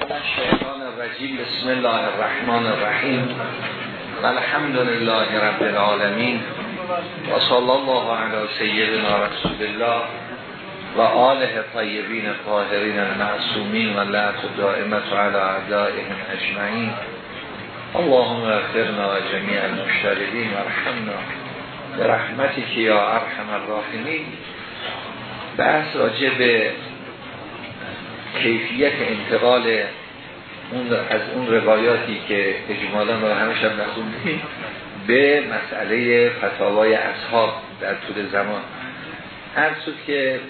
الشیطان الرجیم بسم الله الرحمن الرحیم الحمد لله رب العالمین. و صلی الله علی سیدنا رسول الله و آله طیبین طاهرین المعصومین و لعت دائمت علی اعدائهم اجمعین. اللهم اغفرنا جمیع المشتردین و رحمنا برحمتی که یا ارحم الراحمین. بحث راجع به کیفیت انتقال اون از اون روایاتی که اجمالا رو همش هم نخوندیم به مسئله فتاوای اصحاب در طول زمان. هر که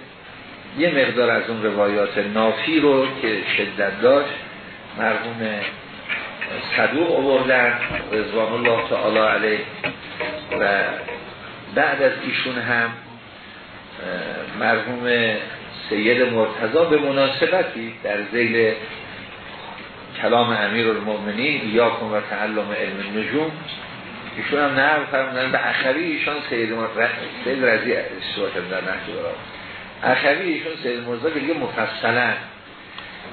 یه مقدار از اون روایات نافی رو که شدت داشت مرحوم صدوق آوردن رضوان الله تعالی علیه. و بعد از ایشون هم مرحوم سید مرتضا به مناسبتی در زیل کلام امیر المؤمنین یا کن و تعلم علم نجوم ایشون هم نقل فرمودن به اخری ایشان سید سید رضی صورت در نحج برای اخری ایشون سید مرتضا بگه مفصلا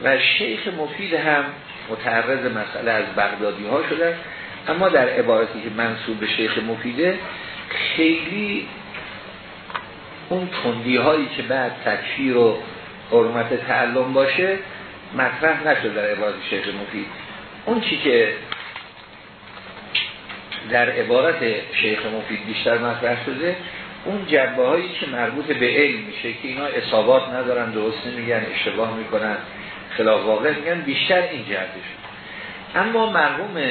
و شیخ مفید هم متعرض مسئله از بغدادی ها شده. اما در عبارتی که منصوب به شیخ مفیده خیلی اون تندی هایی که بعد تکفیر و حرمت تعلم باشه مطرح نشد در عبارت شیخ مفید. اون چی که در عبارت شیخ مفید بیشتر مطرح شده اون جنبه هایی که مربوط به علم میشه که اینا اصابات ندارن درست نمیگن اشتباه می‌کنن خلاف واقع میگن بیشتر این جهتش. اما مرحوم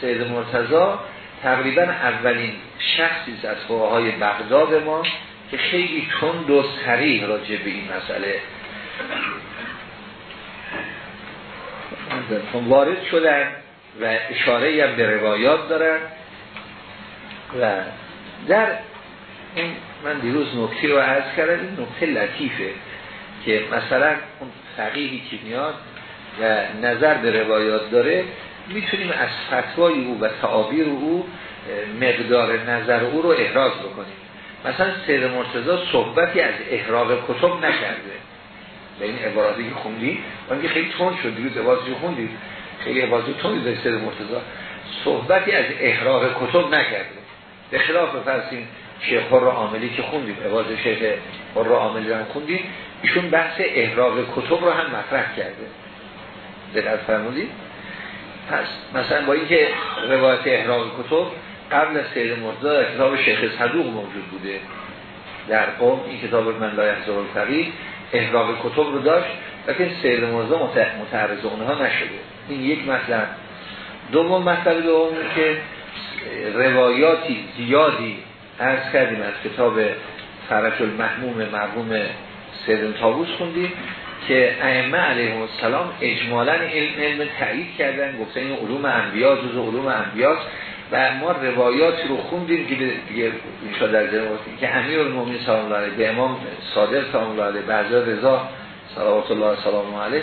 سید مرتضا تقریبا اولین شخصی از های بغداد ما که خیلی تند و سریع راجع به این مسئله. وارد شدن و اشاره هم به روایات دارن و در این من دیروز نکتی رو عرض کردم این نکته لطیفه که مثلا اون فقیهی که میاد و نظر به روایات داره می‌تونیم از فتوای او و تعابیر او مقدار نظر او رو احراز بکنیم. مثلا سید مرتضی صحبتی از احراق کتب نکرده. به این عباراتی که خوندی که خیلی تون شد دیروز عبارتی خوندید خیلی عبارتی تون داشت سید مرتضی. صحبتی از احراق کتب نکرده. به خلاف فرسین شیخ را عاملی که خوندیم عبارت شیخ را عاملی هم خوندیم ایشون بحث احراق کتب رو هم مطرح کرده. دقت فرمودید پس مثلا با اینکه روایت احراق کتب قبل از سید مرتضی در کتاب شیخ صدوق موجود بوده. در قوم این کتاب من لا یحضر الفقیه احراق کتب رو داشت لیکن سید مرتضی متعرض اونها نشده. این یک مطلب. دوم مطلب دوم که روایاتی زیادی عرض کردیم از کتاب فرش المحموم مرحوم سید تابوس خوندیم که ائمه علیهم السلام اجمالا علم علم تایید کردن گفتن این علوم انبیا جز علوم انبیاست. و ما روایاتی رو خوندیم که دیگه اینشا در جنواتی که امیر المومنین سلام الله علیه به امام صادق سلام الله علیه بعضا رضا صلوات الله سلام علیه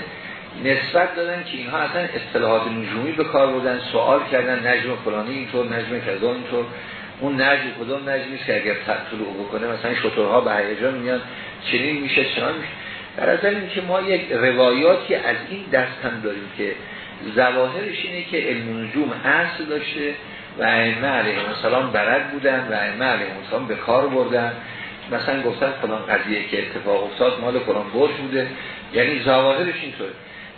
نسبت دادن که اینها اصلا اصطلاحات نجومی به کار بودن سوال کردن نجم فلانی اینطور نجم کذا اینطور اون نجم کدوم نجمی که اگر طلوع بکنه مثلا شطورها به هیجان میان چنین میشه چنان میشه. در از این که ما یک روایاتی از این دست هم داریم که ظواهرش اینه که علم نجوم اصل داشته و ائمه علیه السلام برد بودن و ائمه علیه السلام به کار بردن. مثلا گفتن فلان قضیه که اتفاق افتاد مال فلان برش بوده. یعنی ظواهرش اینطوره.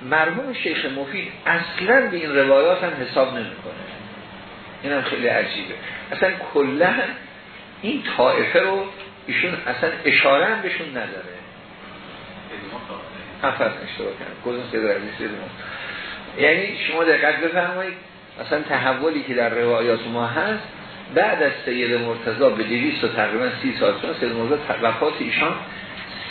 مرحوم شیخ مفید اصلا به این روایات هم حساب نمی‌کنه. این هم خیلی عجیبه. اصلا کلا این طائفه رو ایشون اصلا اشاره هم بهشون نداره. افراد اشتباه کنم یعنی شما دقت بفرمایید. مثلا تحولی که در روایات ما هست بعد از سید مرتضی به 200 و تقریبا 30 سال چون سید مرتضی وفات ایشان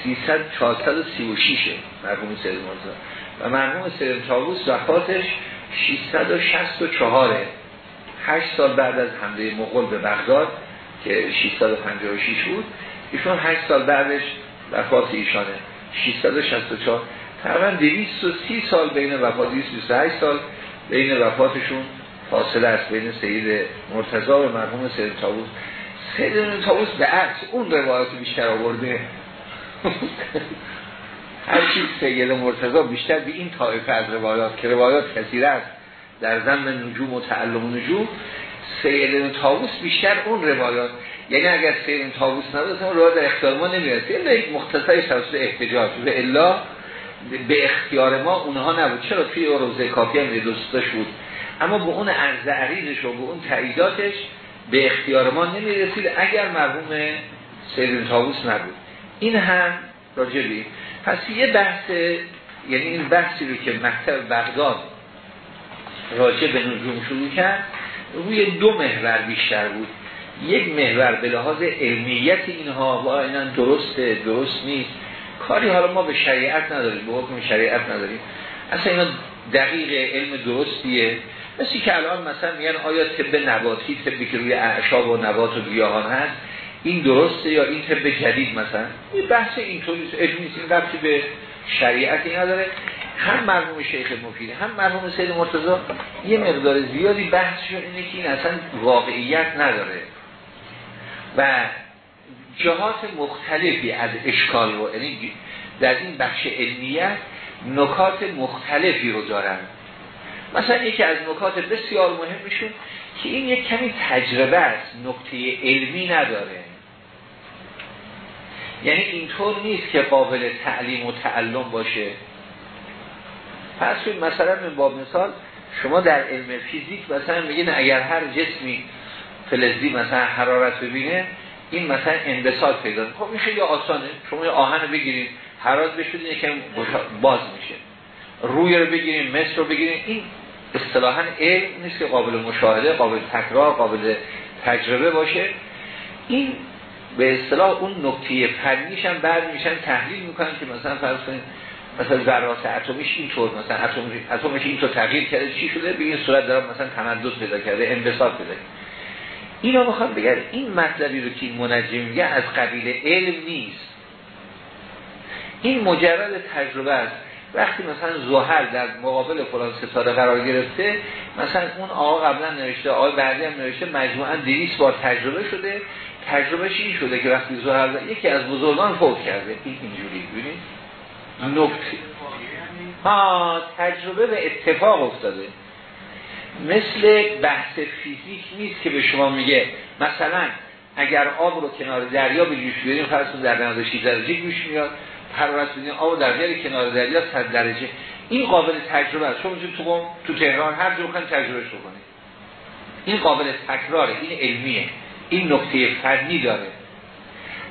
300 436 مرحوم سید مرتضی. و مرحوم سید طاووس وفاتش 664 8 سال بعد از حمله مغول به بغداد که 656 بود. ایشون 8 سال بعدش وفات ایشانه. 664 تقریبا 230 سال بین وفات 228 سال بین وفاتشون فاصله است بین سید مرتضی و مرحوم سید تاووس سید تاووس به عکس اون روایات بیشتر آورده. هر چیز سید مرتضا بیشتر به این طایفه از روایات که روایات کثیر است در زمن نجوم و تعلم نجوم سید تاووس بیشتر اون روایات. یعنی اگر سید تاووس نداشت اون روایات در اختیار ما نمی‌رسه. الا یک مختصری توسط احتجاج. و الا به اختیار ما اونها نبود. چرا توی روزه کافی هم دوستاش بود. اما به اون عرض عریضش و به اون تعییداتش به اختیار ما نمی‌رسید. اگر مرحوم سید تاووس نبود. این هم راجبی. پس یه بحث یعنی این بحثی رو که مکتب بغداد راجع به نجوم شروع کرد روی دو محور بیشتر بود. یک محور به لحاظ علمیت اینها و اینا درسته درست نیست. کاری حالا ما به شریعت نداریم به حکم شریعت نداریم. اصلا اینا دقیق علم درستیه. مثل که الان مثلا میگن آیا طب نباتی طبی که روی اعشاب و نبات و گیاهان هست این درسته یا این طب جدید مثلا؟ این بحث اینطوری علمی نیست. این ربطی به شریعتی نداره هم مرحوم شیخ مفید هم مرحوم سید مرتضی یه مقدار زیادی بحثشون اینه که این اصلا واقعیت نداره. و جهات مختلفی از اشکال رو یعنی در این بخش علمیت نکات مختلفی رو دارن. مثلا یکی از نکات بسیار مهمشون که این یک کمی تجربه است نکته علمی نداره. یعنی اینطور نیست که قابل تعلیم و تعلم باشه. پس مثلا با مثال شما در علم فیزیک مثلا میگین اگر هر جسمی فلزی مثلا حرارت ببینه این مثلا انبساط پیدا خب میشه یا آسانه شما یه آهن بگیرید حرارت بشودین یکم باز میشه. روی رو بگیریم مصر رو بگیریم این اصطلاحا علم نیست که قابل مشاهده قابل تکرار قابل تجربه باشه. این به اصطلاح اون نکته فنیش هم بعد میشن تحلیل می‌کنن که مثلا فرض کنید مثلا ذرات اتمیش اینطور مثلا اتمش اینطور تغییر کرده چی شده؟ به این صورت داره مثلا تمدد پیدا کرده انبساط پیدا کرده. اینا می‌خوام بگم این مطلبی رو که منجم میگه از قبیل علم نیست. این مجرد تجربه است. وقتی مثلا زحل در مقابل فلان ستاره قرار گرفته مثلا اون آقا قبلا نوشته آقای بعدی هم نوشته مجموعا 200 بار تجربه شده. تجربهش این شده که وقتی زحل یکی از بزرگان فوت کرده. این اینجوری ببینید نکته. ها تجربه به اتفاق افتاده. مثل بحث فیزیک نیست که به شما میگه مثلا اگر آب رو کنار دریا به جوش بیاریم فرض در 96 درجه گوش میاد حرارت بدین آب در کنار دریا 100 درجه. این قابل تجربه است. شما تو تو تهران هر جور بخواید تجربهش بکنید. این قابل تکراره این علمیه. این نکته فنی داره.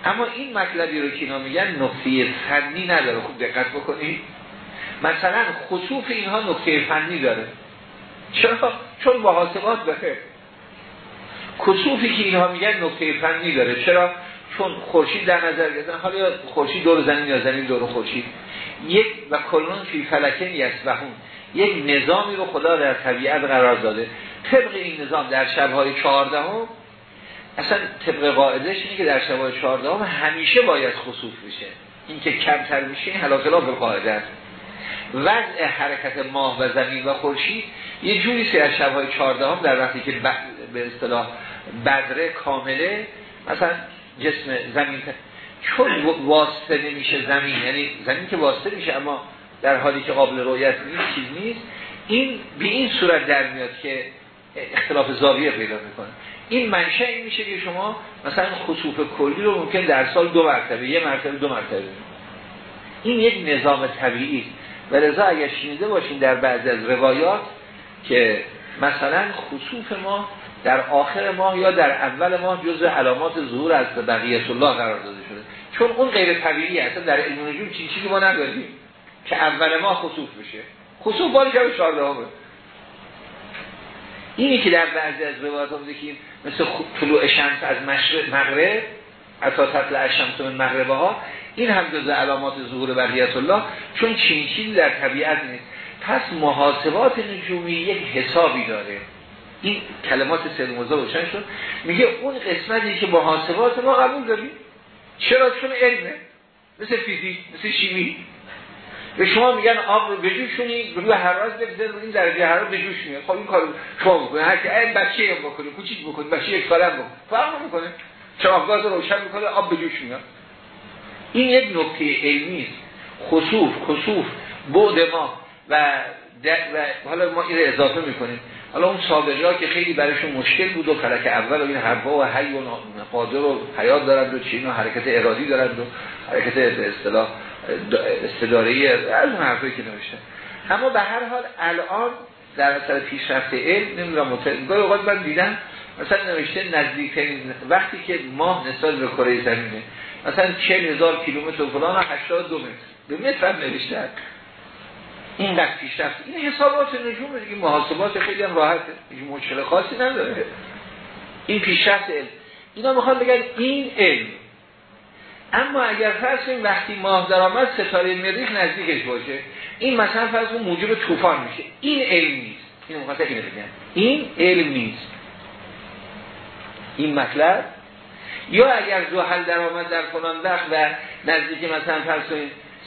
اما این مطلبی رو که اینا میگن نکته فنی نداره. خوب دقت بکنید. مثلا خصوف اینها نکته فنی داره. چرا؟ چون محاسبات بخیر. کسوفی که اینها میگن نکته فنی داره. چرا؟ چون خورشید در نظر گرفتن. حالا خورشید دور زمین یا زمین دور خورشید. یک و کلون فی فلکن یسبحون یک نظامی رو خدا در طبیعت قرار داده. طبق این نظام در شبهای چهاردهم اصلا طبق قاعدش اینه که در شبهای چهاردهم همیشه باید خصوص بشه. این که کمتر میشه این حالا خلاف قاعده است. وضع حرکت ماه و زمین و خورشید یه جوری سی از شبهای چهاردهم در وقتی که به اصطلاح بدره کامله مثلا جسم زمین چون واسطه نمیشه زمین یعنی زمین که واسطه میشه اما در حالی که قابل رویت نیست چیز نیست. این به این صورت در میاد که اختلاف زاویه پیدا می‌کنه. این منشه این میشه که شما مثلا خصوف کلی رو ممکن در سال دو مرتبه یه مرتبه دو مرتبه. این یک نظام طبیعی و لذا اگر شنیده باشین در بعضی از روایات که مثلا خصوف ما در آخر ماه یا در اول ماه جزء علامات ظهور از بقیت الله قرار داده شده. چون اون غیر طبیعی اصلا در علم نجوم چیزی چیزی ما نداریم که اول ماه خصوف بشه. خصوف باری شب 14 همه اینی که در بعضی از روایات هم که مثل طلوع شمس از مغرب اتا تطلع الشمس من مغربه ها این هم علامات ظهور بقیت الله چون چین چیزی در طبیعت نیست. پس محاسبات نجومی یک حسابی داره. این کلمات سید موزا روشن شد. میگه اون قسمتی که محاسبات ما قبول داریم. چرا؟ چون علمه. مثل فیزیک مثل شیمی. به شما میگن آب رو بجوشونی روی حرارت بگذار این درجه حرارت بجوش میاد خب این کارو شما بکنید هر که این بچه هم بکنه کوچیک بکنه بچه یک ساله هم بکنه فرق نمی‌کنه. چراغ گاز روشن می‌کنه آب به جوش میاد این یک نکته علمی است. خصوف کسوف بعد ما و, و حالا ما این اضافه می‌کنیم. حالا اون سابقی ها که خیلی برایشون مشکل بود و فلک اول و این حرفا و حی و قادر و حیات دارند و چین و حرکت ارادی دارند و حرکت به اصطلاح استداری از اون حرفایی که نوشته اما به هر حال الان در اثر پیشرفت علم نمی‌دونم متعلقای اوقات من دیدم مثلا نوشته نزدیکترین وقتی که ماه نسبت به کره زمینه مثلا 40 هزار کیلومتر فلان و 82 متر. به متر هم این دست پیشرفت این حسابات نجوم دیگه محاسبات خیلی هم راحته. هیچ مشکل خاصی نداره. این پیشرفت علم. اینا می‌خوان بگن این علم. اما اگر فرض وقتی ماه درآمد ستاره مریخ نزدیکش باشه این مثلا فرض اون موجب طوفان میشه. این علم نیست. این مخاطب اینو بگن این علم نیست. این مطلب یا اگر زحل درآمد در فلان وقت و نزدیک مثلا فرض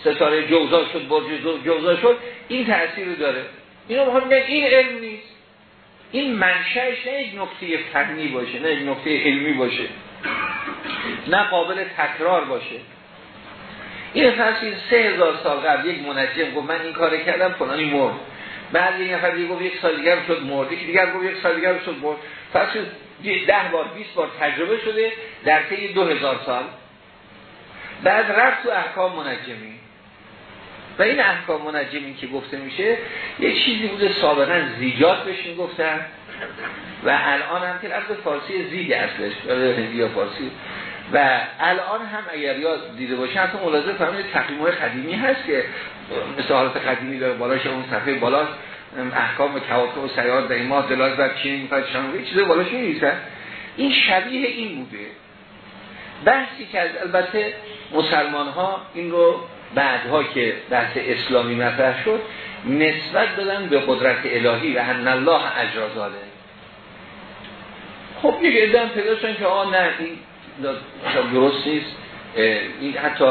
ستاره جوزا شد برج جوزا شد این تأثیر رو داره. اینو می‌خوام این علم نیست. این منشأش نه یک نکته فنی باشه نه یک نکته علمی باشه. نه قابل تکرار باشه. این فرض سه هزار سال قبل یک منجم گفت من این کار کردم فلانی مرد. بعد یک نفر دیگه گفت یک سال دیگر شد مرد. یکی دیگر گفت یک سال دیگر شد مرد. فرض ده بار 20 بار تجربه شده در طی دو هزار سال. بعد رفت تو احکام منجمی و این احکام منجمی که گفته میشه یک چیزی بوده سابقا زیجات بهش می‌گفتن و الان هم که لفظ فارسی زیگ اصلش یا فارسی. و الان هم اگر یاد دیده باشه حتی ملاحظه فرمایید تقویم های قدیمی هست که مثل حالت قدیمی داره بالاش اون صفحه بالا احکام و کواکب و سیار ماه دلال بر چین می‌خواد شما چیزی بالاش نیست این شبیه این بوده. بحثی که از البته مسلمان ها این رو بعدها که بحث اسلامی مطرح شد نسبت دادن به قدرت الهی و ان الله اجرازاله خب یک ادام پیدا شدن که آه نه این درست نیست. این حتی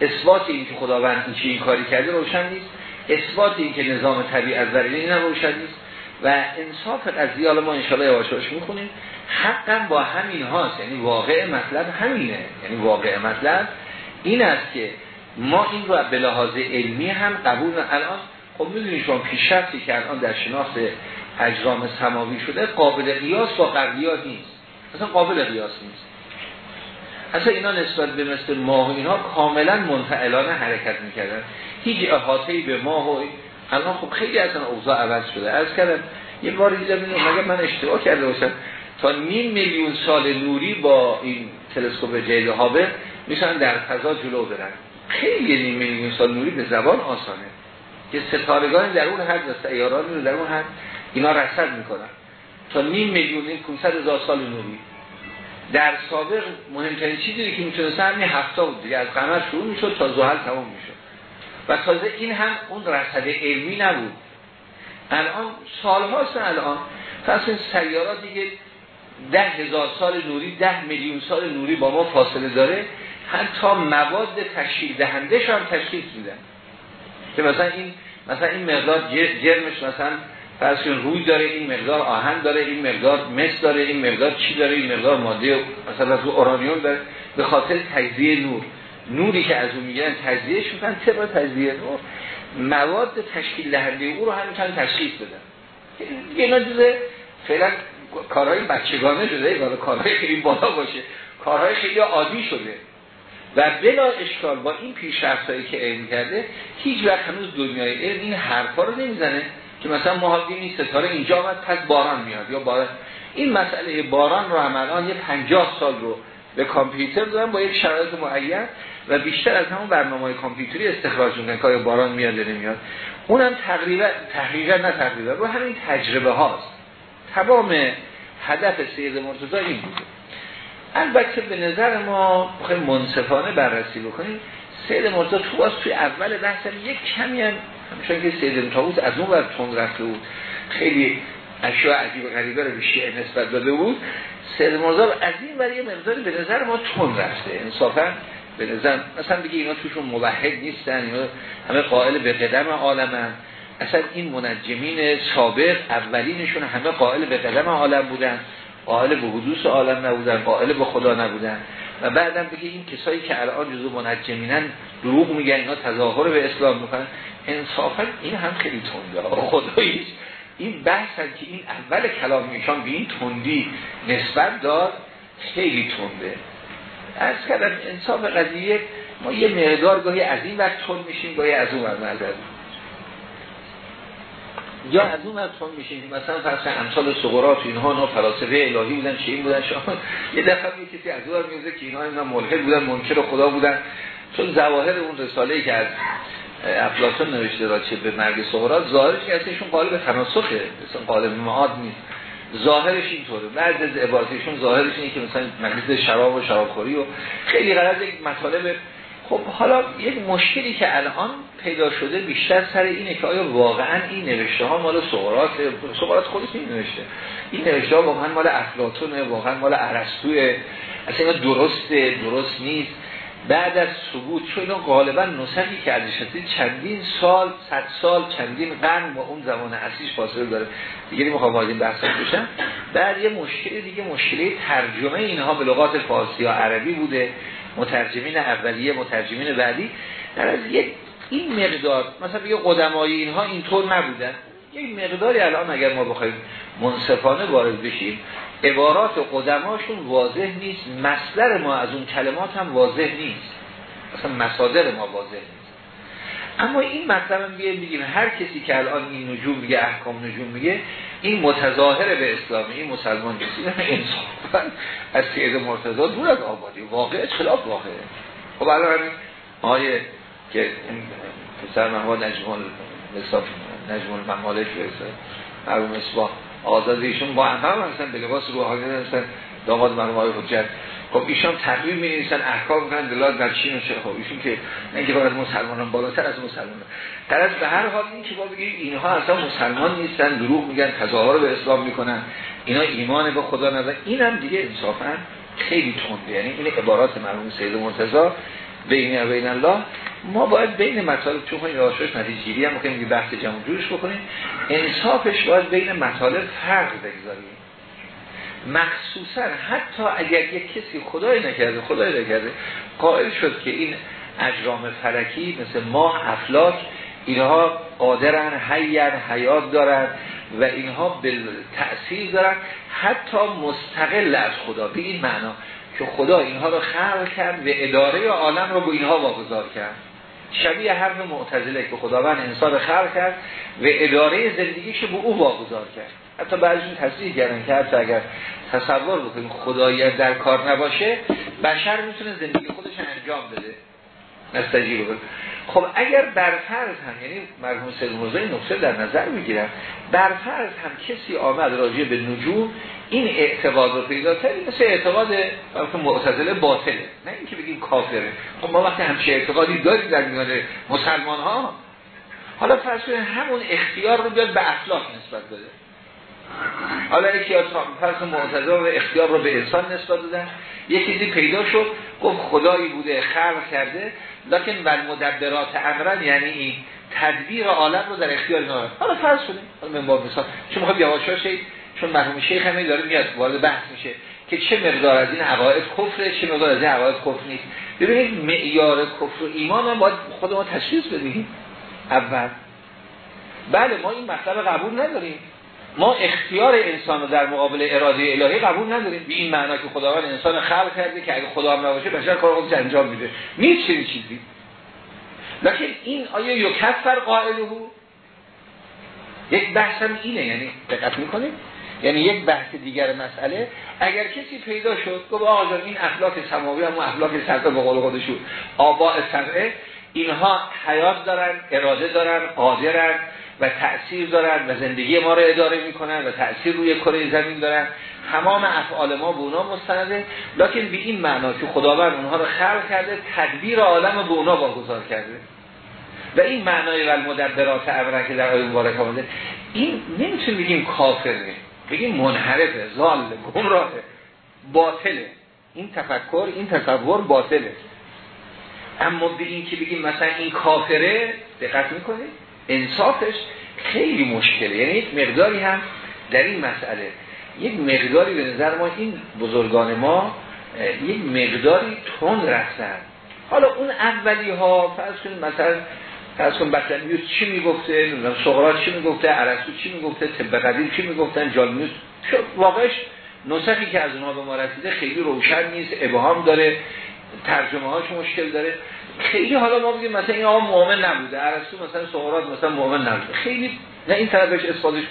اثبات این که خداوند این این کاری کرده روشن نیست. اثبات این که نظام طبیعت در این هم روشن نیست. و انصاف قضیه حالا ما انشاءالله یواشاش می‌خونیم. حقا با همین هاست یعنی واقع مطلب همینه. یعنی واقع مطلب این است که ما این رو به لحاظ علمی هم قبول الان خب می‌دونید شما پیشرفتی که الان در شناخت اجرام سماوی شده قابل قیاس با قبلیات نیست. اصلا قابل قیاس نیست. اصلا اینا نسبت به مثل ماه و اینها کاملا منفعلانه حرکت می‌کردن. هیچ احاطه‌ای به ماه الان خب خیلی اصلا اوضاع عوض شده. از کردم یه بار دیدم مگه من اشتباه کرده باشم؟ تا نیم میلیون سال نوری با این تلسکوپ جیل هابل میشن در فضا جلو برن. خیلی نیم میلیون سال نوری به زبان آسانه. که ستارگان در اون حد و رو در اون حد اینا رصد می‌کنن. تا نیم میلیون این 500 هزار سال نوری. در سابق مهمترین چیزی که می‌تونستن همین هفته بود دیگه از قمر شروع می‌شد تا زحل تمام می‌شد. و تازه این هم اون رصد علمی نبود. الان سالهاست الان. پس این سیارات دیگه ده هزار سال نوری ده میلیون سال نوری با ما فاصله داره. حتی مواد تشکیل دهندش هم تشکیل میدن. که مثلا این مثلا این مقدار جرمش مثلا فرض روی داره این مقدار آهن داره این مقدار مس داره این مقدار چی داره این مقدار ماده مثلا رو اورانیوم داره. به خاطر تجزیه نور. نوری که از اون می‌گیرن تجزیهش می‌کنن طبق تجزیه نور. مواد تشکیل دهنده او رو هم می‌تونن تشخیص بدن. اینا جزء فعلا کارهای بچگانه شده کارهای خیلی بالا باشه. کارهای خیلی عادی شده. و بلا اشکال با این پیشرفتایی که علم کرده هیچ وقت هنوز دنیای علم این حرفا رو نمی‌زنه. که مثلا ما این ستاره اینجا آمد پس باران میاد یا باران. این مسئله باران رو هم الان یه 50 سال رو به کامپیوتر دادن با یک شرایط معین و بیشتر از همون برنامه کامپیوتری استخراج می‌کنن که باران میاد یا نمیاد. اونم تقریبا تحقیقا نه تقریبا رو همین تجربه هاست. تمام هدف سید مرتضی این بوده. البته به نظر ما خیلی منصفانه بررسی بکنیم. سید مرتضی تو باز توی اول بحث یک کمی هم همچنان که سید تاووس از اون بر تون رفته بود. خیلی اشیاء عجیب و غریبه رو به نسبت داده بود. سید مرتضی از این برای مقداری به نظر ما تون رفته. انصافا به نظر مثلا بگی اینا توشون موحد نیستن اینا همه قائل به قدم عالمن. اصلا این منجمین سابق اولینشون همه قائل به قدم عالم بودن. قائل به حدوث عالم نبودن قائل به خدا نبودن. و بعدم بگه این کسایی که الان جزو منجمینن دروغ میگن اینا تظاهر به اسلام می‌کنن. انصافا این هم خیلی تنده خداییش این بحث که این اول کلام ایشان به این تندی نسبت داد خیلی تنده. از کردم انصاف قضیه ما یه مقدار گاهی از این وقت تند میشیم گاهی از اون وقت یا از اون تون میشیم. مثلا فرض امثال سقراط و اینها نه فلاسفه الهی بودن چه این بودن شما یه دفعه می کسی از اون میوزه که اینها اینا ملحد بودن منکر خدا بودن. چون ظواهر اون رساله ای که از افلاطون نوشته را چه به مرگ سقراط ظاهرش که اصلا قالب تناسخه مثلا قالب معاد نیست. ظاهرش اینطوره. بعد از عبارتشون ظاهرش اینه که مثلا مجلس شراب و شرابخوری و خیلی غرض یک مطالب. خب حالا یک مشکلی که الان پیدا شده بیشتر سر اینه که آیا واقعا این نوشته ها مال سقراط سقراط خودش این نوشته این نوشته ها واقعا مال افلاطونه واقعا مال ارسطوئه اصلا درسته درست نیست. بعد از ثبوت چون غالبا نسخی که ازش چندین سال صد سال چندین قرن با اون زمان اصلیش فاصله داره. دیگه نمی‌خوام وارد این بحث بشم. بعد یه مشکل دیگه مشکلی ترجمه اینها به لغات فارسی یا عربی بوده. مترجمین اولیه مترجمین بعدی. در از یک این مقدار مثلا بگه قدمای اینها اینطور نبودن. یک مقداری الان اگر ما بخوایم منصفانه وارد بشیم عبارات قدماشون واضح نیست. مصدر ما از اون کلمات هم واضح نیست. مثلا مصادر ما واضح نیست. اما این مطلب هم بگیم هر کسی که الان این نجوم میگه احکام نجوم میگه این متظاهر به اسلام این مسلمان کسی انصافا از سید مرتضا دور از آبادی. واقع خلاف واقعه. خب الان آیه که این پسر محمد نجمال نجمال ممالک برسه مرحوم اصباح آزاد ایشون با هم هم به لباس روحانی هستن داماد مرحوم آقای حجت. خب ایشان تقویم می نویسن احکام می‌کنن دلال در چین و خب ایشون که نه اینکه باید مسلمانان بالاتر از مسلمان در به هر حال این که با بگیم اینها اصلا مسلمان نیستن دروغ میگن تظاهر به اسلام می‌کنن اینا ایمان به خدا ندارن. اینم دیگه انصافا خیلی تنده یعنی این عبارات مرحوم سید مرتضی بین و بین الله ما باید بین مطالب چون این راشش نتیجه گیری هم می‌کنیم بحث جمع جورش بکنیم. انصافش باید بین مطالب فرق بگذاریم. مخصوصا حتی اگر یک کسی خدای نکرده خدای نکرده قائل شد که این اجرام فلکی مثل ماه افلاک اینها قادرن حیر حیات دارن و اینها به تأثیر دارن حتی مستقل از خدا به این معنا. که خدا اینها رو خلق کرد و اداره عالم رو به اینها واگذار کرد. شبیه حرف معتزله که خداوند انسان خلق کرد و اداره زندگیش به او واگذار کرد. حتی بعضیشون تصدیق کردن که حتی اگر تصور بکنیم خدایی در کار نباشه بشر می‌تونه زندگی خودش انجام بده. نستجیب بکنه خب اگر برفرض هم یعنی مرحوم سید موزه نقطه در نظر می‌گیرن برفرض هم کسی آمد راجع به نجوم این اعتقاد رو پیدا کرد مثل اعتقاد معتزله باطله نه اینکه بگیم کافره. خب ما وقتی همچه اعتقادی داریم در میان مسلمان ها حالا فرض همون اختیار رو بیاد به افلاک نسبت بده. حالا یکی از فرض معتزله و اختیار رو به انسان نسبت دادن. یه چیزی پیدا شد گفت خدایی بوده خلق کرده. لکن ول مدبرات امرن یعنی این تدبیر عالم رو در اختیار اینا حالا فرض کنیم حالا من مثال چون می‌خوام یواش چون مرحوم شیخ همین داره میاد وارد بحث میشه که چه مقدار از این عقاید کفره چه مقدار از این عقاید کفر نیست. ببینید معیار کفر و ایمان هم باید خود ما تشخیص بدیم اول. بله ما این مطلب قبول نداریم. ما اختیار انسان رو در مقابل اراده الهی قبول نداریم. به این معنا که خداوند انسان خلق کرده که اگه خدا هم نباشه بشر کار خودش انجام میده. نیست چنین چیزی. لکن این آیا یکفر قائله. یک بحث هم اینه یعنی دقت می‌کنید؟ یعنی یک بحث دیگر مسئله. اگر کسی پیدا شد گفت آقا این اخلاق سماوی هم اخلاق سرقه به قول خودشون آباء سرقه اینها حیات دارن اراده دارن قادرن. و تأثیر دارن و زندگی ما رو اداره می‌کنن و تأثیر روی کره زمین دارن. تمام افعال ما به اونا مستنده لکن به این معنا که خداوند اونها رو خلق کرده تدبیر عالم به اونا واگذار کرده. و این معنای و مدبرات امرن که در آیه مبارک آمده این نمی‌تونیم بگیم کافره. بگیم منحرفه زال گمراهه. باطله. این تفکر این تصور باطله. اما به این که بگیم مثلا این کافره دقت می‌کنید؟ انصافش خیلی مشکله. یعنی یک مقداری هم در این مسئله یک مقداری به نظر ما این بزرگان ما یک مقداری تند رفتن. حالا اون اولی ها فرض کنید مثلا فرض کن بطلمیوس چی می‌گفته؟ سقراط چی می‌گفته؟ ارسطو چی می‌گفته؟ طب قدیم چی می‌گفتن؟ جالمیوس واقعش نسخی که از اونها به ما رسیده خیلی روشن نیست ابهام داره ترجمه هاش مشکل داره. خیلی حالا ما بگیم مثلا این آقا مؤمن نبوده. ارسطو مثلا سقراط مثلا مؤمن نبوده. خیلی نه این طرفش اثباتش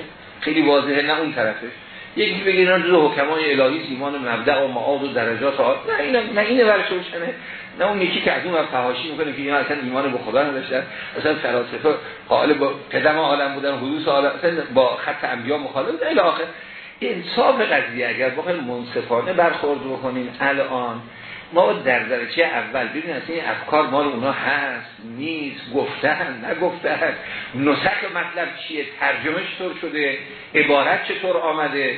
خیلی واضحه نه اون طرفش. یکی بگه اینا جزو حکمای الهی ایمان مبدع و معاد و درجات ها نه این نه اینه ورش روشنه نه اون یکی که از اون فحاشی می‌کنه که اینا اصلا ایمان به خدا نداشتن. اصلا فلاسفه قائل با قدم عالم بودن حدوث عالم با خط انبیا مخالف الی آخر. انصاف قضیه اگر بخوایم منصفانه برخورد بکنیم الان ما در درجه اول ببینیم اصلا این افکار مال اونا هست نیست گفتن نگفتن نسخ مطلب چیه؟ ترجمه چطور شده؟ عبارت چطور آمده؟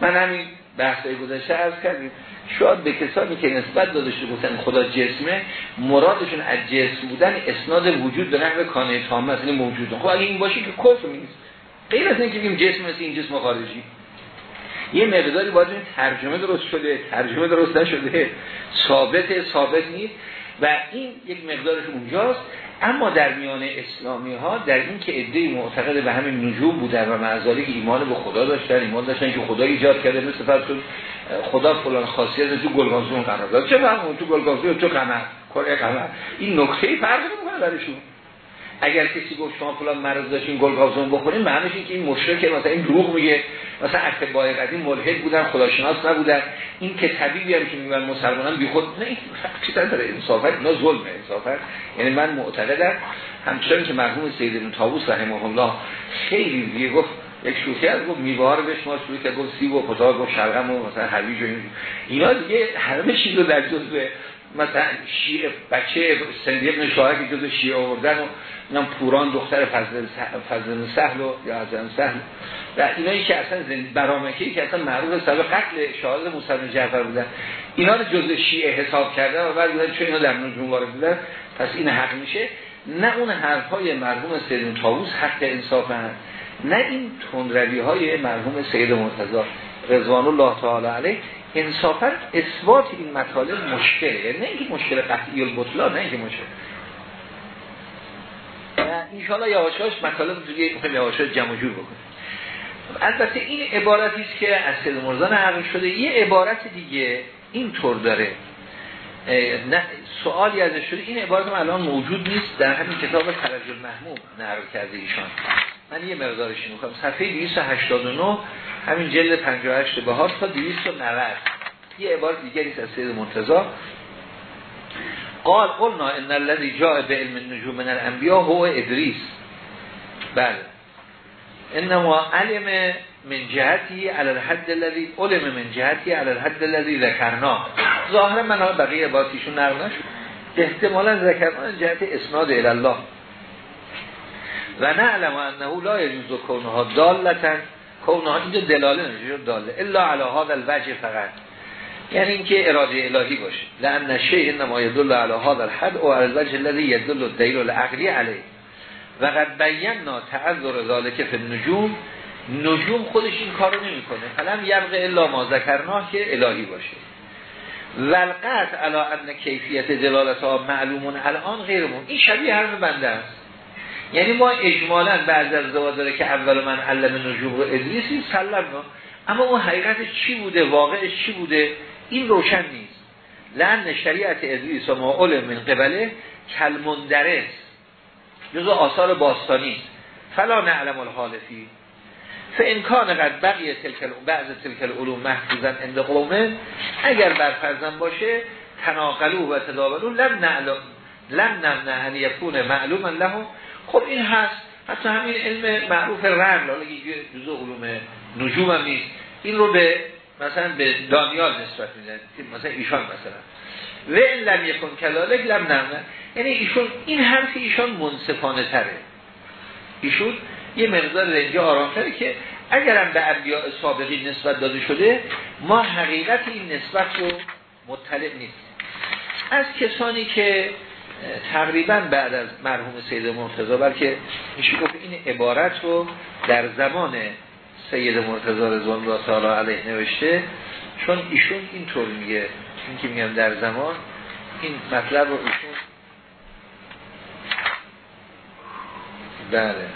من همین بحثای گذشته از کردیم شاید به کسانی که نسبت داده شده گفتن خدا جسمه مرادشون از جسم بودن اسناد وجود به نحو کانه تامه اصلا موجوده. خب اگه این باشه که کفر نیست. غیر از اینکه بگیم جسم مثل این جسم خارجی. یه مقداری باید این ترجمه درست شده ترجمه درست نشده. ثابت ثابت نیست. و این یک مقدارش اونجاست. اما در میان اسلامی ها در این که عده معتقد به همین نجوم بودن و معذالی که ایمان به خدا داشتن ایمان داشتن که خدا ایجاد کرده مثل فرض خدا فلان خاصیت تو گلگازون قرار داد. چه اون تو گلگازون تو قمر؟ کره قمر. این نکته فرق نمی‌کنه برشون اگر کسی گفت شما فلان مرض داشتین گلگازون بخورین معنیش این که این مشرکه مثلا این دروغ میگه مثلا اتباع قدیم ملحد بودن خداشناس نبودن. این که طبیبی هم که میگن مسلمانان بیخود نه این چیزی داره انصافت اینا ظلمه انصافت یعنی من معتقدم همچنان که مرحوم سید ابن طاووس رحمه الله خیلی دیگه گفت یک شوخی از گفت میوه رو بهش ما شروع کرد گفت سیب و پتار گفت شلغم و مثلا هویج و این. اینا دیگه همه چیز رو در جزء مثلا شیعه بچه سندی ابن شاهر که جزء شیعه آوردن و اینم پوران دختر فضل سهل و یا عزم سهل. و اینایی که اصلا برامکی که اصلا معروف سبب قتل شاهد موسی جعفر بودن. اینا رو جزء شیعه حساب کردن و بعد چون اینا در نجوم وارد بودن پس این حق میشه. نه اون حرفهای مرحوم سید طاووس حق انصاف هست نه این تندروی های مرحوم سید مرتضی رضوان الله تعالی علیه. انصافا اثبات این مطالب مشکله. یعنی نه اینکه مشکل قطعی البطلا نه اینکه مشکل. انشاءالله یواشاش مطالب دیگه می‌خوایم یواشاش جمع جور بکنیم. البته این عبارتی است که از سید مرزان نقل شده. یه عبارت دیگه این طور داره نه سوالی ازش شده. این عبارت الان موجود نیست. در همین کتاب خرج المحموم نقل کرده ایشان. من یه مقدارش می‌خوام. صفحه 289 همین جلد 58 بهار تا 290 یه عبارت دیگری از سید مرتضی. قال قلنا ان الذي جاء بعلم النجوم من الانبیاء هو ادریس. بله. انما علم من جهتی على الحد الذي علم من جهتی على الحد الذي ذکرنا. ظاهرا من بقیه عبارتیشون نقل نشد. احتمالا ذکرنا جهت اسناد الله و نعلم انه لا یجوز کونها دالتا کونها اینجا دلاله نمیشه داله. الا علی هذا الوجه فقط. یعنی اینکه اراده الهی باشه. لان شیء انما يدل على هذا الحد او على الوجه الذي يدل الدلیل العقلی علیه. و قد بینا تعذر ذلك فی النجوم. نجوم خودش این کارو نمی‌کنه. فلم یبقى الا ما ذکرنا که الهی باشه. ولقت علا ان کیفیت دلالت ها معلومون الان غیرمون. این شبیه حرف بنده است. یعنی ما اجمالا بعض از داره که اول من علم نجوم رو ادریسی سلم اما اون حقیقت چی بوده؟ واقعش چی بوده؟ این روشن نیست. لن شریعت ادریس و ما علم من قبله کلمندرس جزو آثار باستانی فلا نعلم الحالفی فانکان قد بقیه تلکل بعض تلکل علوم محفوظا اند قومه. اگر برفرزن باشه تناقلو و تدابلو لم نعلم لم نمنع ان یکون معلوما له خب این هست. حتی همین علم معروف رمل حالا جزء علوم نجوم هم نیست. این رو به مثلا به دانیال نسبت میدن. مثلا ایشان مثلا. و این لم یکن کلالک لم نمنع یعنی ایشون این حرف ایشان منصفانه تره. ایشون یه مقدار رنجه آرامتره که اگرم به انبیاء سابقی نسبت داده شده ما حقیقت این نسبت رو مطلع نیست از کسانی که تقریبا بعد از مرحوم سید مرتضی بلکه میشه گفت این عبارت رو در زمان سید مرتضی رضوان الله تعالی علیه نوشته چون ایشون اینطور میگه این که میگم در زمان این مطلب رو ایشون بله.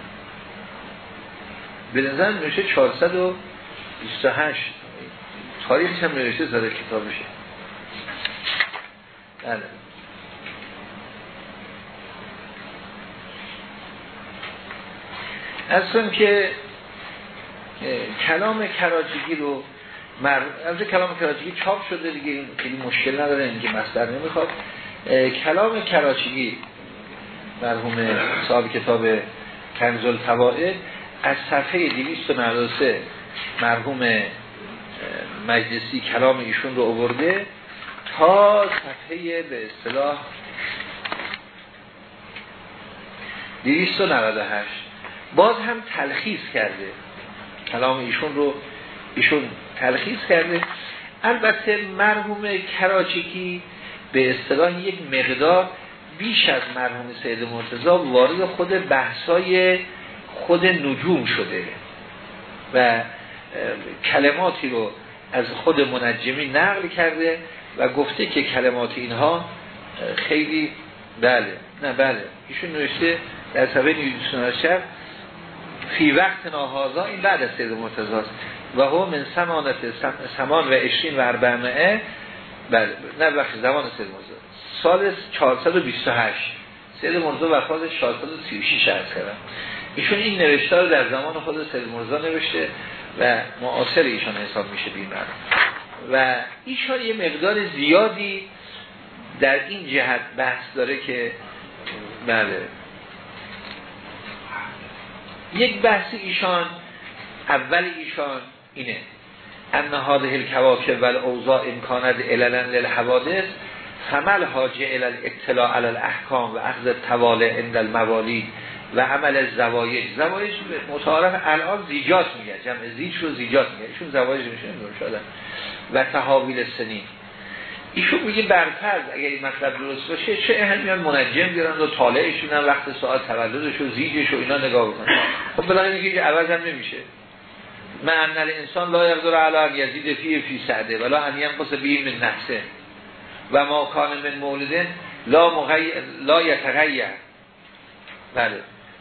به نظر نوشته 428 تاریخش هم نوشته زده کتابشه. بله. اصلا که کلام کراچگی رو مر... از کلام کراچگی چاپ شده دیگه این خیلی مشکل نداره اینکه مصدر نمی‌خواد. کلام کراچگی مرحوم صاحب کتاب کنز الفوائد از صفحه 293 مرحوم مجلسی کلام ایشون رو آورده تا صفحه به اصطلاح 298 باز هم تلخیص کرده. کلام ایشون رو ایشون تلخیص کرده. البته مرحوم کراچکی به اصطلاح یک مقدار بیش از مرحوم سید مرتضی وارد خود بحثای خود نجوم شده و کلماتی رو از خود منجمی نقل کرده و گفته که کلمات اینها خیلی بله نه بله ایشون نوشته در صفحه 297 فی وقت ناهازا این بعد از سید مرتضاست. و هم من سمانت سمان و اشین و اربعمه بله نه وقت زمان سید سال 428 سید مرتضا وفات 436 ارز کردم ایشون این نوشته در زمان خود سید نوشته و معاصر ایشان حساب میشه بین و ایشان یه مقدار زیادی در این جهت بحث داره که بله یک بحث ایشان اول ایشان اینه. ان هذه الكواكب والاوضاع امکانات عللا للحوادث فمل حاجه الى الاطلاع على الاحکام و اخذ تواله عند الموالی و عمل زوایج زوایج متعارف الان زیجات میگه جمع زیج رو زیجات میگه. ایشون زوایج میشه و تحاویل سنین. ایشون میگه برفرض اگر این مطلب درست باشه چه اهمیان منجم بیارن و طالعشون هم وقت ساعت تولدش و زیجش و اینا نگاه بکنن. خب بلا اینکه که عوض هم نمیشه. من انسان لا یقدر علی یزید فی فی سعده ولا ان ینقص به من نفسه و ما کان من مولدن لا مغی... لا یتغیر. بله.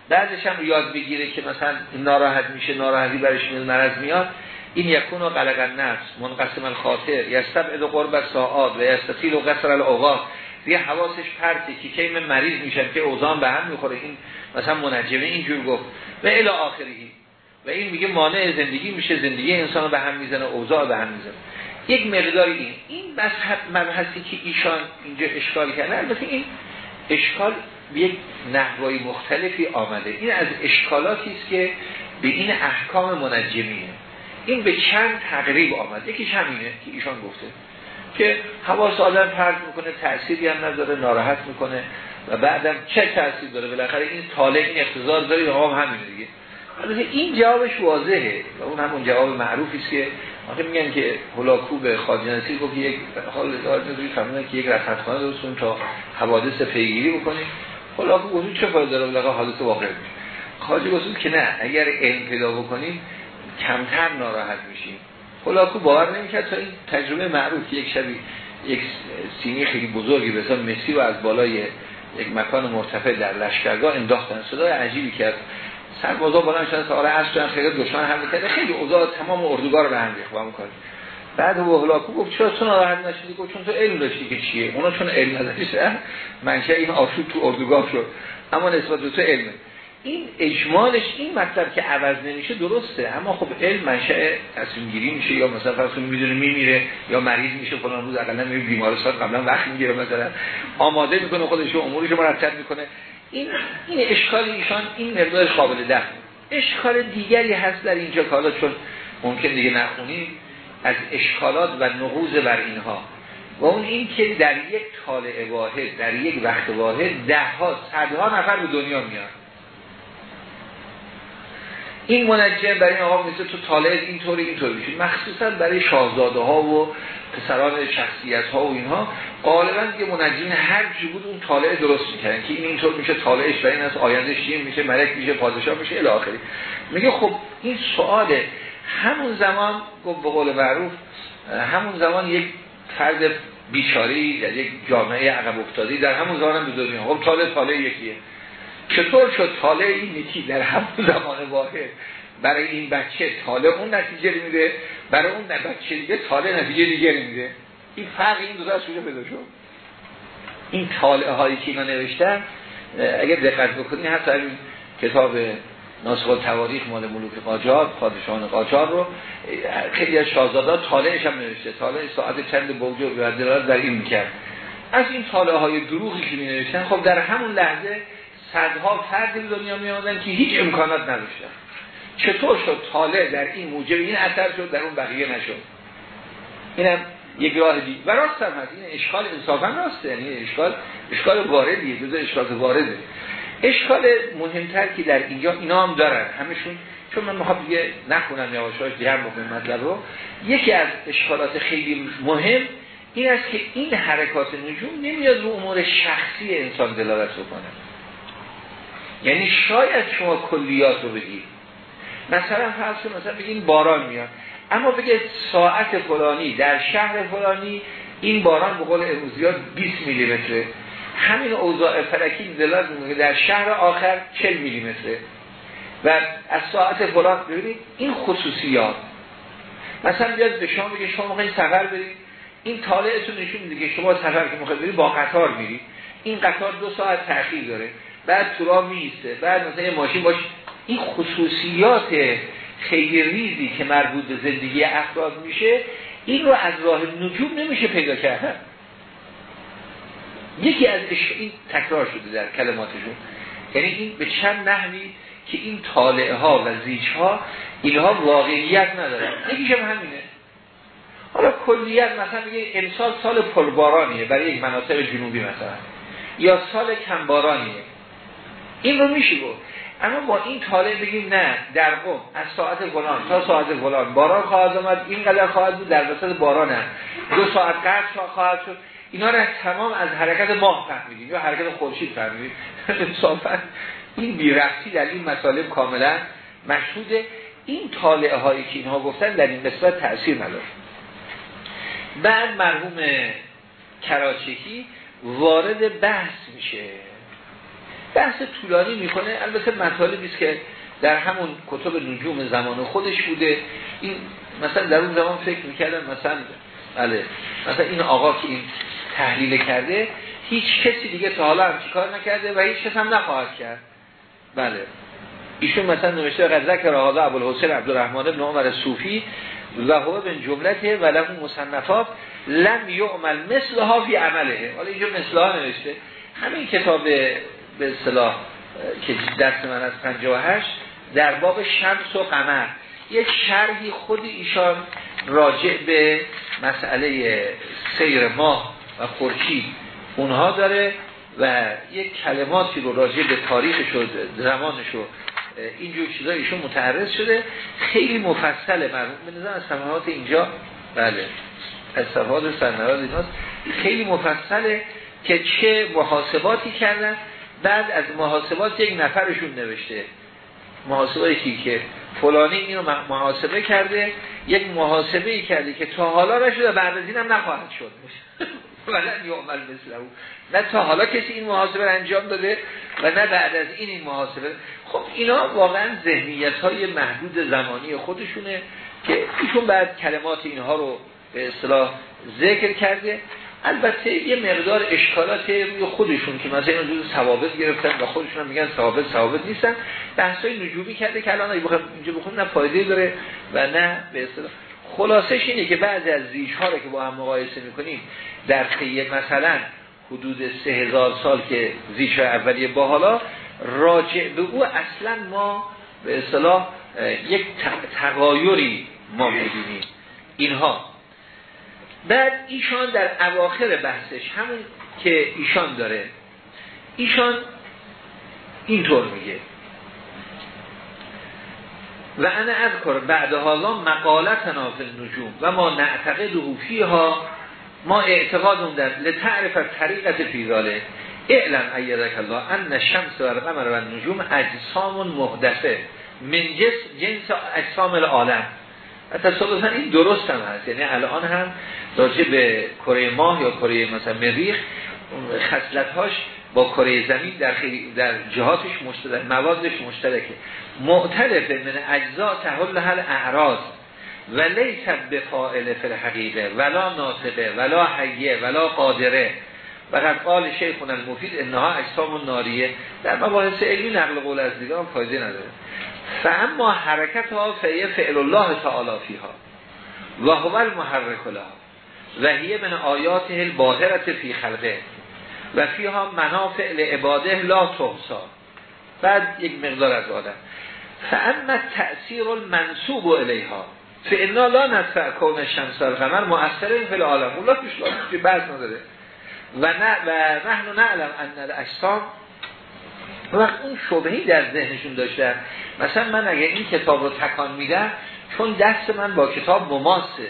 بعدش هم یاد بگیره که مثلا ناراحت میشه ناراحتی برش مرض میاد. این یکون و قلق نفس منقسم الخاطر یستبعد قرب ساعات و یستطیل و قصر الاوقات. دیگه حواسش پرتی که که مریض میشن که اوزان به هم می‌خوره. این مثلا منجمه اینجور گفت. و الی آخری و این میگه مانع زندگی میشه زندگی انسان به هم می‌زنه اوضاع به هم می‌زنه. یک مقدار این. این مبحثی که ایشان اینجا اشکال کرده البته این اشکال به یک نحوای مختلفی آمده. این از اشکالاتی است که به این احکام منجمیه این به چند تقریب آمد. یکیش همینه که ایشان گفته که حواس آدم پرد می‌کنه تأثیری هم نداره ناراحت می‌کنه و بعدم چه تأثیر داره؟ بالاخره این طالع این اقتضار داره هم همینه دیگه. این جوابش واضحه و اون همون جواب معروفی است که آخه میگن که هلاکو به خاجنسی گفت یک حال نظری فهمیدن که یک رصدخانه درستون تا حوادث پیگیری بکنید هلاکو گفت چه فایده داره؟ بالاخره حادثه واقع میشه خواجه گفت که نه اگر علم پیدا بکنیم کمتر ناراحت میشیم. هلاکو باور نمی‌کرد تا این تجربه معروف یک شبی یک سینی خیلی بزرگی به حساب مسی و از بالای یک مکان مرتفع در لشکرگاه انداختن. صدای عجیبی کرد. سربازا بلند شدن سوال اصلا خیلی دشمن حمله کرده خیلی اوضاع تمام اردوگاه رو به هم ریخت. با بعد و هلاکو گفت چرا تو ناراحت نشدی؟ گفت چون تو علم داشتی که چیه. اونا چون علم نداشتن. منشه این آشوب تو اردوگاه شد. اما نسبت به تو علمه. این اجمالش این مطلب که عوض نمیشه درسته. اما خب علم منشأ تصمیم گیری میشه یا مثلا فرض می‌دونه میمیره یا مریض میشه فلان روز اقلا میره بیمارستان قبلا وقت می‌گیره مثلا آماده می‌کنه خودش امورش رو مرتب می‌کنه. این این اشکال ایشان این مقدار قابل دفع. اشکال دیگری هست در اینجا که حالا چون ممکن دیگه نخونیم از اشکالات و نقوز بر اینها. و اون این که در یک طالع واحد در یک وقت واحد ده ها صدها نفر به دنیا میاد این منجم برای این آقا مثل تو طالع اینطوری اینطوری. میشه مخصوصا برای شاهزاده ها و پسران شخصیت ها و اینها. غالبا یه منجم هر چی بود اون طالع درست می‌کنن که این اینطور میشه طالعش و این از آینده شیم میشه ملک میشه پادشاه میشه الی آخری. میگه خب این سواله همون زمان گفت به قول معروف همون زمان یک فرد بیچاری در یک جامعه عقب افتادی در همون زمان به دنیا. خب طالع طالع یکیه. چطور شد طالع این یکی در همون زمان واحد؟ برای این بچه طالع اون نتیجه میده برای اون بچه دیگه طالع نتیجه دیگه میده. این فرق این دو تا سوژه پیدا شد؟ این طالعه هایی که اینا نوشتن اگر دقت بکنید حتی این کتاب ناسخ تواریخ مال ملوک قاجار پادشاهان قاجار رو خیلی از شاهزادا طالعش هم نوشته. طالع ساعت چند بوجه و در این می‌کرد. از این طالعه های دروغی که می نوشتن خب در همون لحظه صدها فردی به دنیا می آمدن که هیچ امکانات نداشتن. چطور شد طالع در این موجب این اثر شد در اون بقیه نشد؟ اینم یک راه دی و راست هم هست. این اشکال انصافا راسته. یعنی اشکال اشکال واردیه. جزء اشکالات وارده. اشکال مهمتر که در اینجا اینا هم دارن. همشون چون من می‌خوام دیگه نخونم یواشاش جمع بکنم مطلب رو. یکی از اشکالات خیلی مهم این است که این حرکات نجوم نمیاد رو امور شخصی انسان دلالت بکنه. یعنی شاید شما کلیات رو بگید مثلا فرض مثلا بگید باران میاد. اما بگید ساعت فلانی در شهر فلانی این باران به قول امروزیات 20 میلی متره همین اوضاع فلکی دلالت می‌کنه در شهر آخر 40 میلی متره و از ساعت فلان ببینید این خصوصیات. مثلا بیاد به شما بگه شما می‌خواین سفر برید. این طالعتون نشون میده که شما سفر که می‌خواید با قطار میرید. این قطار دو ساعت تأخیر داره. بعد تو راه میسته بعد مثلا ماشین باش این خصوصیات خیلی ریزی که مربوط به زندگی افراد میشه این رو از راه نجوم نمیشه پیدا کرد. یکی از این تکرار شده در کلماتشون. یعنی این به چند نحوی که این طالعه ها و زیچ ها اینها واقعیت ندارن. یکیش هم همینه. حالا کلیت مثلا میگه امسال سال پربارانیه برای یک مناطق جنوبی مثلا. یا سال کمبارانیه. این رو میشه گفت. اما با این طالع بگیم نه در قم از ساعت فلان تا ساعت فلان باران خواهد آمد اینقدر خواهد بود در وسط باران هم. دو ساعت قطع خواهد شد. اینا را تمام از حرکت ماه فهمیدیم یا حرکت خورشید فهمیدیم. انصافا این بیرفتی در این مسائل کاملا مشهوده. این طالعه هایی که اینها گفتن در این قسمت تأثیر نداره. بعد مرحوم کراچکی وارد بحث میشه. بحث طولانی می‌کنه. البته مطالبی است که در همون کتب نجوم زمان خودش بوده. این مثلا در اون زمان فکر می‌کردن مثلا بله مثلا این آقا که این تحلیل کرده هیچ کسی دیگه تا حالا هم کار نکرده و هیچ کس هم نخواهد کرد. بله. ایشون مثلا نوشته قد ذکر ابو ابوالحسین عبدالرحمن بن عمر صوفی و هو بن جملته و له مصنفات لم یعمل مثلها فی عمله. حالا اینجا مثلها نوشته. همین کتاب به اصطلاح که دست من از 58 در باب شمس و قمر. یک شرحی خود ایشان راجع به مسئله سیر ماه و خورشید اونها داره و یک کلماتی رو راجع به تاریخش و زمانش و اینجور چیزا ایشون متعرض شده. خیلی مفصله. به نظر از سمنات اینجا بله. از سنوات ایناست. خیلی مفصله که چه محاسباتی کردن. بعد از محاسبات یک نفرشون نوشته. محاسباتی که فلانی اینو محاسبه کرده یک محاسبه ای کرده که تا حالا نشده بعد از اینم نخواهد شد. ولن یعمل مثل او نه تا حالا کسی این محاسبه انجام داده و نه بعد از این این محاسبه. خب اینا واقعا ذهنیت های محدود زمانی خودشونه که ایشون بعد کلمات اینها رو به اصطلاح ذکر کرده. البته یه مقدار اشکالات روی خودشون که مثلا اینو ثوابت گرفتن و خودشون هم میگن ثوابت ثوابت نیستن. بحثای نجومی کرده که الان اینجا بخونیم نه فایده داره و نه به اصطلاح. خلاصش اینه که بعضی از زیش رو که با هم مقایسه می‌کنیم در طی مثلا حدود سه هزار سال که زیش اولیه با حالا راجع به او اصلا ما به اصطلاح یک تغایری ما می‌بینیم. اینها بعد ایشان در اواخر بحثش همون که ایشان داره ایشان اینطور میگه. و انا اذکر بعد حالا مقالت نافل نجوم و ما نعتقد ها ما اعتقاد در لتعرف طریقت فیزاله اعلم ایدک الله ان شمس و القمر و نجوم اجسام محدثه. من جنس اجسام العالم. تصادفا این درست هم هست. یعنی الان هم راجع به کره ماه یا کره مثلا مریخ هاش با کره زمین در, در جهاتش مشترک موادش مشترکه. معتلف من اجزا تحل حل اعراض. و لیست به فائل فی الحقیقه. ولا ناطقه ولا حیه ولا قادره. و قال شیخون المفید انها اجسام ناریه. در مباحث علمی نقل قول از دیگران فایده نداره. فاما حرکت ها فیه فعل الله تعالی فیها. و هو المحرک لها. و هیه من آیات الباهرت فی خلقه. و فیها منافع لعباده لا تحصا. بعد یک مقدار از آدم. فاما تأثیر المنصوب الیها. فانا لا نفع کون شمس القمر مؤثر این فی العالم. اولا پیش بعد نداره. و نه و نحن نعلم ان الاجسام وقت اون شبهی در ذهنشون داشتن. مثلا من اگه این کتاب رو تکان میدم چون دست من با کتاب مماسه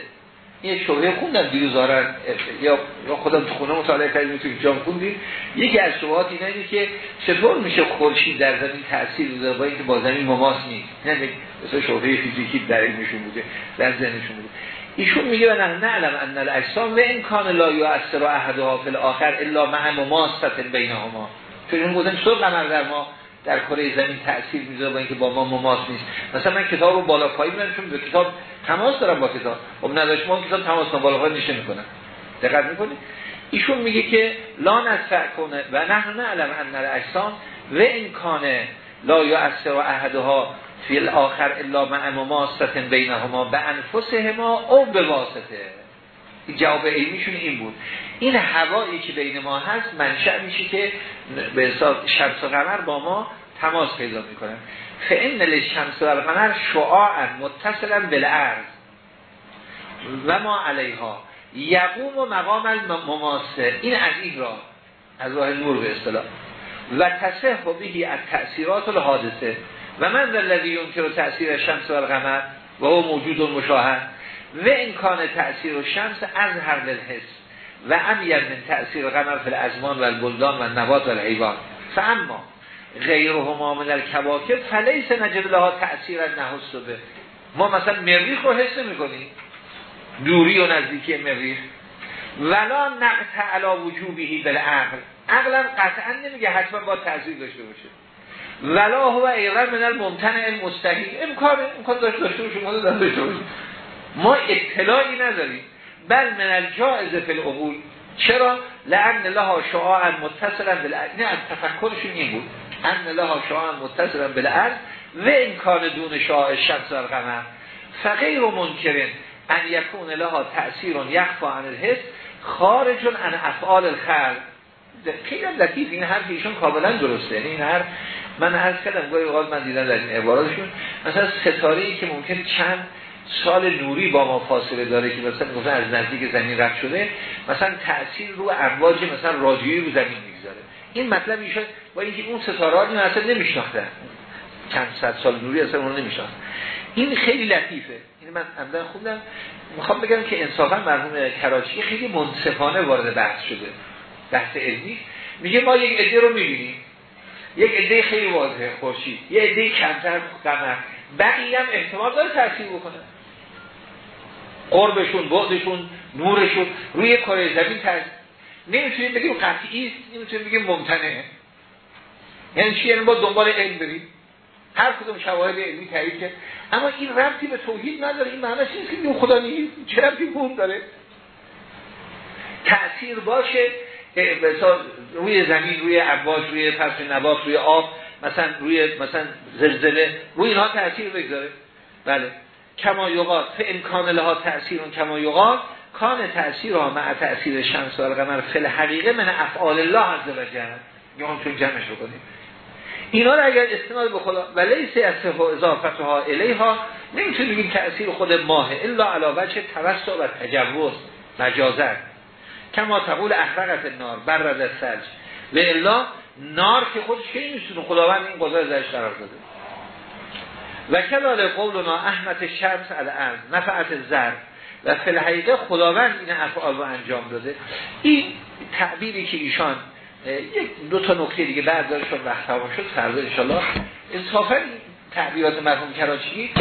این شبهه خوندم دیروزارن یا خودم تو خونه مطالعه کردیم تو جام خوندیم. یکی از شبهات اینه که چطور میشه خورشید در زمین تاثیر بوده با اینکه با زمین مماس نیست. نه مثلا شبهه فیزیکی در اینشون بوده در ذهنشون بوده. ایشون میگه نه نعلم ان الاجسام و این کان لا یؤثر احدها فی الاخر الا مع مماست بینهما. چون این چطور قمر در ما در کره زمین تاثیر می‌ذاره با اینکه با ما مماس نیست. مثلا من کتاب رو بالا پایی می‌برم چون به کتاب تماس دارم با کتاب. خب نداشت ما کتاب تماس با بالا پایی نشه می‌کنم. دقت می‌کنید ایشون میگه که لا نسع کنه و نحن نعلم ان الاجسام و این کانه لا یؤثر احدها فی الاخر الا مع مماست بینهما به انفسهما او به واسطه جواب علمیشون این بود. این هوایی که بین ما هست منشأ میشه که به حساب شمس و قمر با ما تماس پیدا می‌کنن فان للشمس و القمر شعاعا متصلا بالارض و ما علیها یقوم و مقام المماسه این از این را از راه نور به اصطلاح. و تصح بهی از تأثیرات الحادثه. و من در لذی رو تأثیر شمس و القمر و او موجود و مشاهد. و امکان تأثیر و شمس از هر حس و امیر من تأثیر قمر فل ازمان و البلدان و نبات و الحیوان. فاما غیرهما من الکواکب فلیس نجد لها تأثیر نحس به ما مثلا مریخ رو حس می‌کنیم دوری و نزدیکی مریخ. ولا نقطع علا وجوبهی بالعقل. عقلا قطعا نمیگه حتما با تأثیر داشته باشه. ولا هو ایران من الممتنع المستحیل. امکان امکان داشته باشه داشته باشه. ما اطلاعی نداریم. بل من الجائز فی العقول. چرا؟ لعن لها شعاعا متصلا بالارض نه از تفکرشون این بود. ان لها شعاعا متصلا بالارض و امکان دون شعاع شمس و القمر فغیر منکرن ان یکون لها تأثیر یخفا عن الحس خارج عن افعال الخلق. خیلی لطیف. این حرف ایشون کاملا درسته. یعنی این حرف من عرض کردم گاهی اوقات من دیدم در این عباراتشون. مثلا ستاره ای که ممکن چند سال نوری با ما فاصله داره که مثلا گفتن از نزدیک زمین رد شده مثلا تاثیر رو امواج مثلا رادیویی رو زمین می‌گذاره. این مطلب میشه با اینکه اون ستاره ها اصلا نمیشناختن. چند صد سال نوری اصلا اون نمیشناخت این خیلی لطیفه. این من عمدن خوندم. می‌خوام بگم که انصافا مرحوم کراچی خیلی منصفانه وارد بحث شده. بحث علمی. میگه ما یک عده رو می‌بینیم. یک عده خیلی واضحه خورشید. یه عده کمتر قمر بقیه هم احتمال داره تاثیر بکنه. قربشون بعدشون نورشون روی کره زمین تر. نمی‌تونیم بگیم قطعی است نمی‌تونیم بگیم ممتنه یعنی چی؟ یعنی با دنبال علم بریم. هر کدوم شواهد علمی تایید کرد. اما این ربطی به توحید نداره. این معنیش نیست که خدا نیست. چه ربطی به داره؟ تأثیر باشه. روی زمین روی عباس روی پس نبات روی آب مثلا روی مثلا زلزله روی اینها تأثیر بگذاره. بله. کما یقات امکان لها تأثیر کما یقات کان تأثیر ها مع تأثیر شمس و القمر فل حقیقه من افعال الله عز و جل. یا چون جمعش بکنیم. اینا رو اگر استناد به خدا و لیس از اضافت ها الیها نمی‌تونیم بگیم تأثیر خود ماه الا علاوه چه توسط و تجوز مجازت کما تقول احرقت النار برد سلج و الا نار که خودش که می‌تونه خداوند این قضا ازش قرار داده. و کلال قولنا احمد شمس الارض نفعت زر. و فی الحقیقه خداوند این افعال رو انجام داده. این تعبیری که ایشان یک دو تا نکته دیگه بعد داره شد وقت تمام شد فردا انشالله انصافا تعبیرات مرحوم کراچی